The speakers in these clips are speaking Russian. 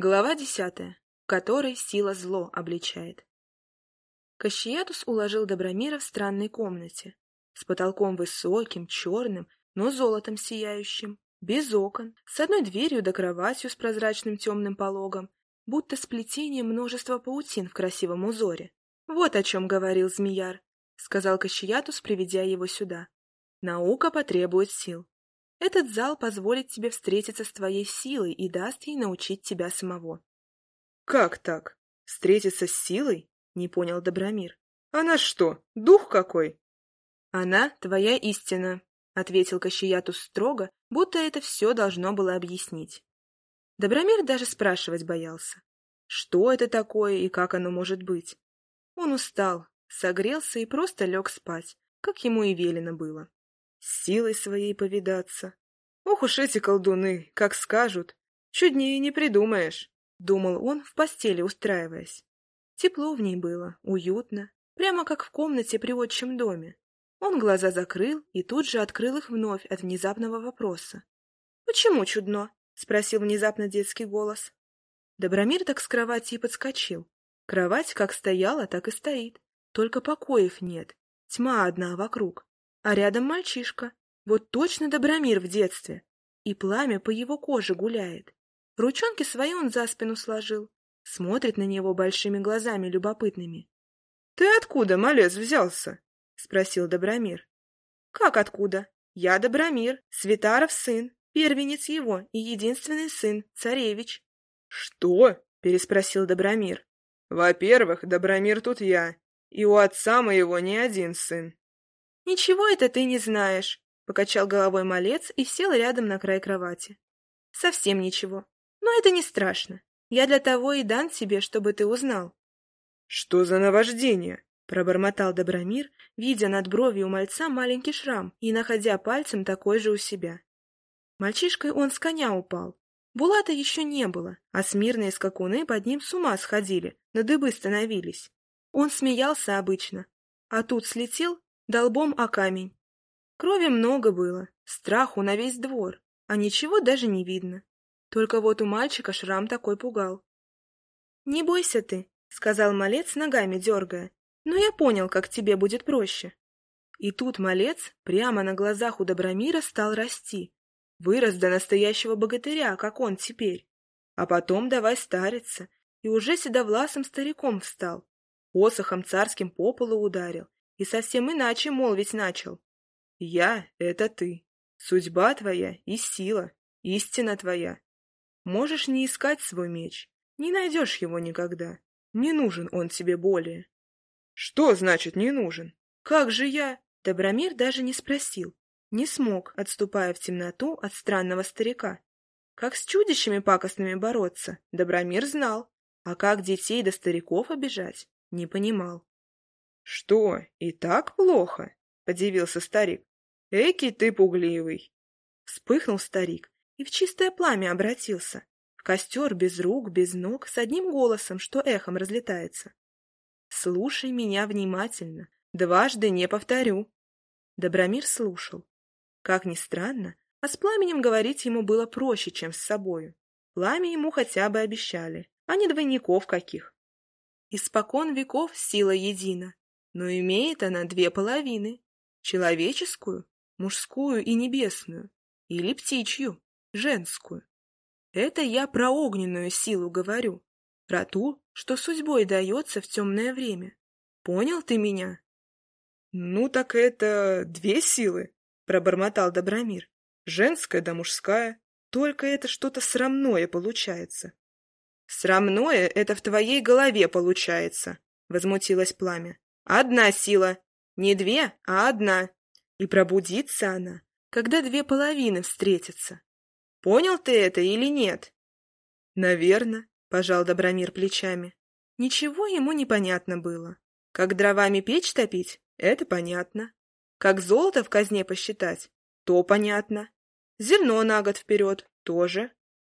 Глава десятая, в которой сила зло обличает. Кащиятус уложил Добромира в странной комнате, с потолком высоким, черным, но золотом сияющим, без окон, с одной дверью до кроватью с прозрачным темным пологом, будто сплетение множества паутин в красивом узоре. «Вот о чем говорил Змеяр», — сказал Кащиятус, приведя его сюда. «Наука потребует сил. Этот зал позволит тебе встретиться с твоей силой и даст ей научить тебя самого. — Как так? Встретиться с силой? — не понял Добромир. — Она что, дух какой? — Она твоя истина, — ответил Кащиятус строго, будто это все должно было объяснить. Добромир даже спрашивать боялся. Что это такое и как оно может быть? Он устал, согрелся и просто лег спать, как ему и велено было с силой своей повидаться. Ох уж эти колдуны, как скажут, чуднее не придумаешь, — думал он в постели устраиваясь. Тепло в ней было, уютно, прямо как в комнате при отчим доме. Он глаза закрыл и тут же открыл их вновь от внезапного вопроса. «Почему чудно?» — спросил внезапно детский голос. Добромир так с кровати и подскочил. Кровать как стояла, так и стоит. Только покоев нет. Тьма одна вокруг а рядом мальчишка, вот точно Добромир в детстве, и пламя по его коже гуляет. Ручонки свои он за спину сложил, смотрит на него большими глазами любопытными. — Ты откуда, малец, взялся? — спросил Добромир. — Как откуда? Я Добромир, Светаров сын, первенец его и единственный сын, царевич. — Что? — переспросил Добромир. — Во-первых, Добромир тут я, и у отца моего не один сын. «Ничего это ты не знаешь», — покачал головой малец и сел рядом на край кровати. «Совсем ничего. Но это не страшно. Я для того и дан тебе, чтобы ты узнал». «Что за наваждение?» — пробормотал Добромир, видя над бровью у мальца маленький шрам и находя пальцем такой же у себя. Мальчишкой он с коня упал. Булата еще не было, а смирные скакуны под ним с ума сходили, на дыбы становились. Он смеялся обычно, а тут слетел долбом о камень. Крови много было, страху на весь двор, а ничего даже не видно. Только вот у мальчика шрам такой пугал. — Не бойся ты, — сказал малец, ногами дергая, — но я понял, как тебе будет проще. И тут малец прямо на глазах у Добромира стал расти. Вырос до настоящего богатыря, как он теперь. А потом давай стариться, и уже седовласым стариком встал. Посохом царским по полу ударил и совсем иначе молвить начал. «Я — это ты, судьба твоя и сила, истина твоя. Можешь не искать свой меч, не найдешь его никогда, не нужен он тебе более». «Что значит «не нужен»? Как же я?» Добромир даже не спросил, не смог, отступая в темноту от странного старика. Как с чудищами пакостными бороться, Добромир знал, а как детей до стариков обижать, не понимал. «Что, и так плохо?» — подивился старик. «Эки ты пугливый!» Вспыхнул старик и в чистое пламя обратился. В костер без рук, без ног, с одним голосом, что эхом разлетается. «Слушай меня внимательно, дважды не повторю». Добромир слушал. Как ни странно, а с пламенем говорить ему было проще, чем с собою. Пламя ему хотя бы обещали, а не двойников каких. Испокон веков сила едина, но имеет она две половины — человеческую, мужскую и небесную, или птичью, женскую. Это я про огненную силу говорю, про ту, что судьбой дается в темное время. Понял ты меня? — Ну так это две силы, — пробормотал Добромир. — Женская да мужская, только это что-то срамное получается. — Срамное это в твоей голове получается, — возмутилось пламя. Одна сила. Не две, а одна. И пробудится она, когда две половины встретятся. Понял ты это или нет? Наверно, пожал Добромир плечами. Ничего ему не понятно было. Как дровами печь топить — это понятно. Как золото в казне посчитать — то понятно. Зерно на год вперед — тоже.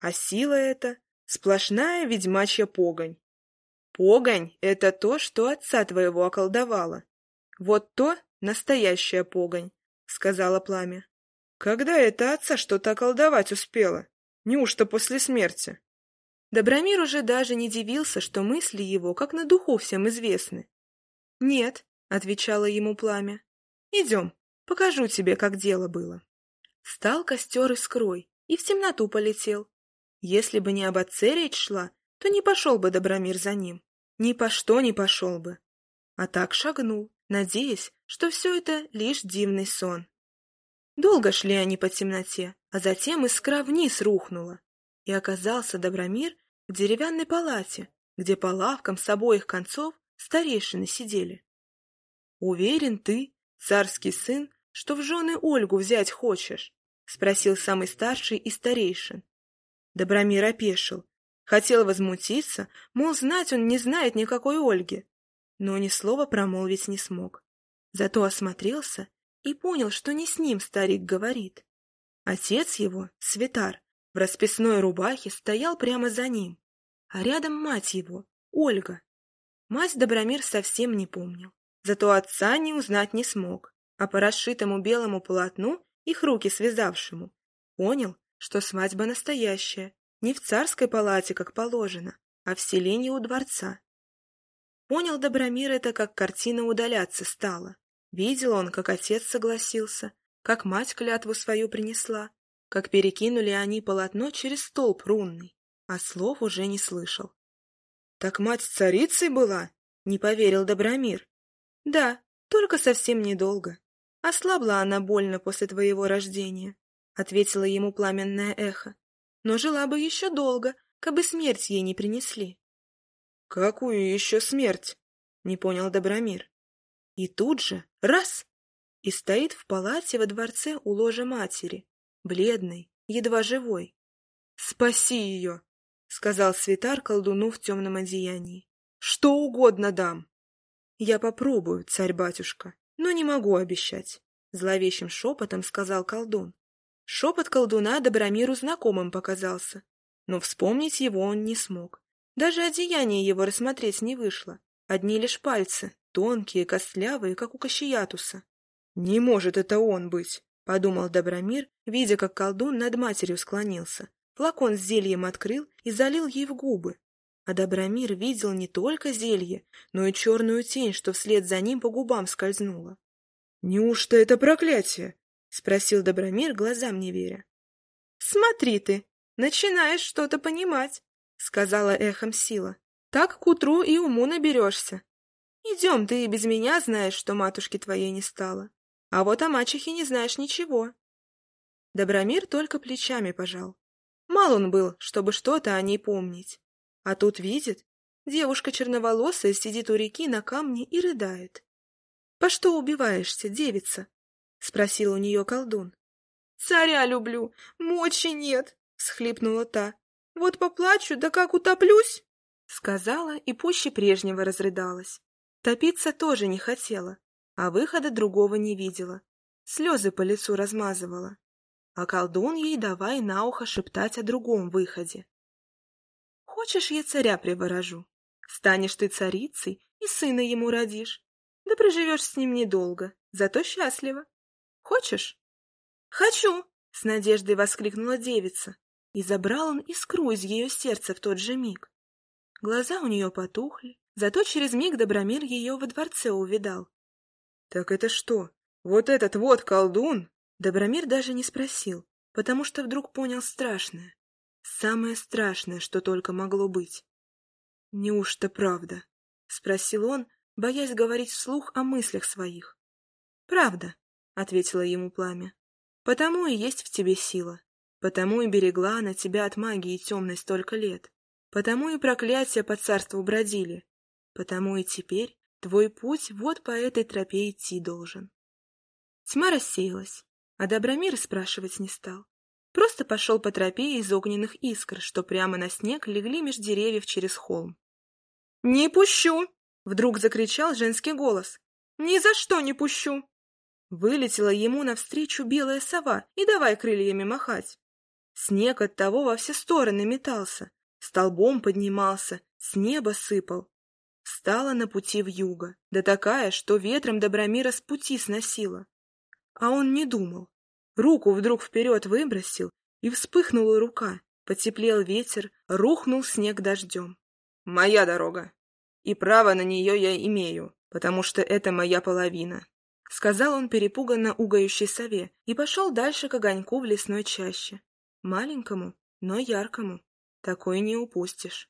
А сила эта — сплошная ведьмачья погонь. Погонь — это то, что отца твоего околдовало. Вот то настоящая погонь, — сказала пламя. Когда это отца что-то околдовать успела? Неужто после смерти? Добромир уже даже не дивился, что мысли его, как на духу, всем известны. «Нет», — отвечало ему пламя, — «идем, покажу тебе, как дело было». Стал костер искрой и в темноту полетел. Если бы не об отце речь шла, то не пошел бы Добромир за ним. Ни по что не пошел бы. А так шагнул, надеясь, что все это лишь дивный сон. Долго шли они по темноте, а затем искра вниз рухнула, и оказался Добромир в деревянной палате, где по лавкам с обоих концов старейшины сидели. «Уверен ты, царский сын, что в жены Ольгу взять хочешь?» — спросил самый старший из старейшин. Добромир опешил. Хотел возмутиться, мол, знать он не знает никакой Ольги, но ни слова промолвить не смог. Зато осмотрелся и понял, что не с ним старик говорит. Отец его, Светар, в расписной рубахе стоял прямо за ним, а рядом мать его, Ольга. Мать Добромир совсем не помнил, зато отца не узнать не смог, а по расшитому белому полотну, их руки связавшему, понял, что свадьба настоящая, не в царской палате, как положено, а в селении у дворца. Понял Добромир это, как картина удаляться стала. Видел он, как отец согласился, как мать клятву свою принесла, как перекинули они полотно через столб рунный, а слов уже не слышал. — Так мать царицей была? — не поверил Добромир. — Да, только совсем недолго. Ослабла она больно после твоего рождения, — ответила ему пламенное эхо. Но жила бы еще долго, кабы смерть ей не принесли. — Какую еще смерть? — не понял Добромир. И тут же — раз! И стоит в палате во дворце у ложа матери, бледный, едва живой. «Спаси ее!» — сказал святар колдуну в темном одеянии. «Что угодно дам!» «Я попробую, царь-батюшка, но не могу обещать», — зловещим шепотом сказал колдун. Шепот колдуна Добромиру знакомым показался, но вспомнить его он не смог. Даже одеяние его рассмотреть не вышло, одни лишь пальцы, тонкие, костлявые, как у Кащеятуса. «Не может это он быть!» — подумал Добромир, видя, как колдун над матерью склонился. Флакон с зельем открыл и залил ей в губы. А Добромир видел не только зелье, но и черную тень, что вслед за ним по губам скользнула. — Неужто это проклятие? — спросил Добромир, глазам не веря. — Смотри ты, начинаешь что-то понимать, — сказала эхом сила. — Так к утру и уму наберешься. Идем, ты и без меня знаешь, что матушки твоей не стало. А вот о мачехе не знаешь ничего. Добромир только плечами пожал. Мал он был, чтобы что-то о ней помнить. А тут видит, девушка черноволосая сидит у реки на камне и рыдает. — По что убиваешься, девица? — спросил у нее колдун. — Царя люблю, мочи нет, — схлипнула та. — Вот поплачу, да как утоплюсь! — сказала и пуще прежнего разрыдалась. Топиться тоже не хотела, а выхода другого не видела. Слезы по лицу размазывала. А колдун ей давай на ухо шептать о другом выходе. «Хочешь, я царя приворожу? Станешь ты царицей и сына ему родишь. Да проживешь с ним недолго, зато счастливо. Хочешь?» «Хочу!» — с надеждой воскликнула девица. И забрал он искру из ее сердца в тот же миг. Глаза у нее потухли, зато через миг Добромир ее во дворце увидал. «Так это что, вот этот вот колдун?» Добромир даже не спросил, потому что вдруг понял страшное. Самое страшное, что только могло быть. «Неужто правда?» — спросил он, боясь говорить вслух о мыслях своих. «Правда», — ответила ему пламя. «Потому и есть в тебе сила. Потому и берегла она тебя от магии темной столько лет. Потому и проклятия по царству бродили. Потому и теперь Твой путь вот по этой тропе идти должен. Тьма рассеялась, а Добромир спрашивать не стал. Просто пошел по тропе из огненных искр, что прямо на снег легли меж деревьев через холм. — Не пущу! — вдруг закричал женский голос. — Ни за что не пущу! Вылетела ему навстречу белая сова и давай крыльями махать. Снег от того во все стороны метался, столбом поднимался, с неба сыпал. Стала на пути в юго, да такая, что ветром Добромира с пути сносила. А он не думал. Руку вдруг вперед выбросил, и вспыхнула рука, Потеплел ветер, рухнул снег дождем. «Моя дорога, и право на нее я имею, потому что это моя половина», — сказал он перепуганно угающей сове и пошел дальше к огоньку в лесной чаще. Маленькому, но яркому. Такой не упустишь.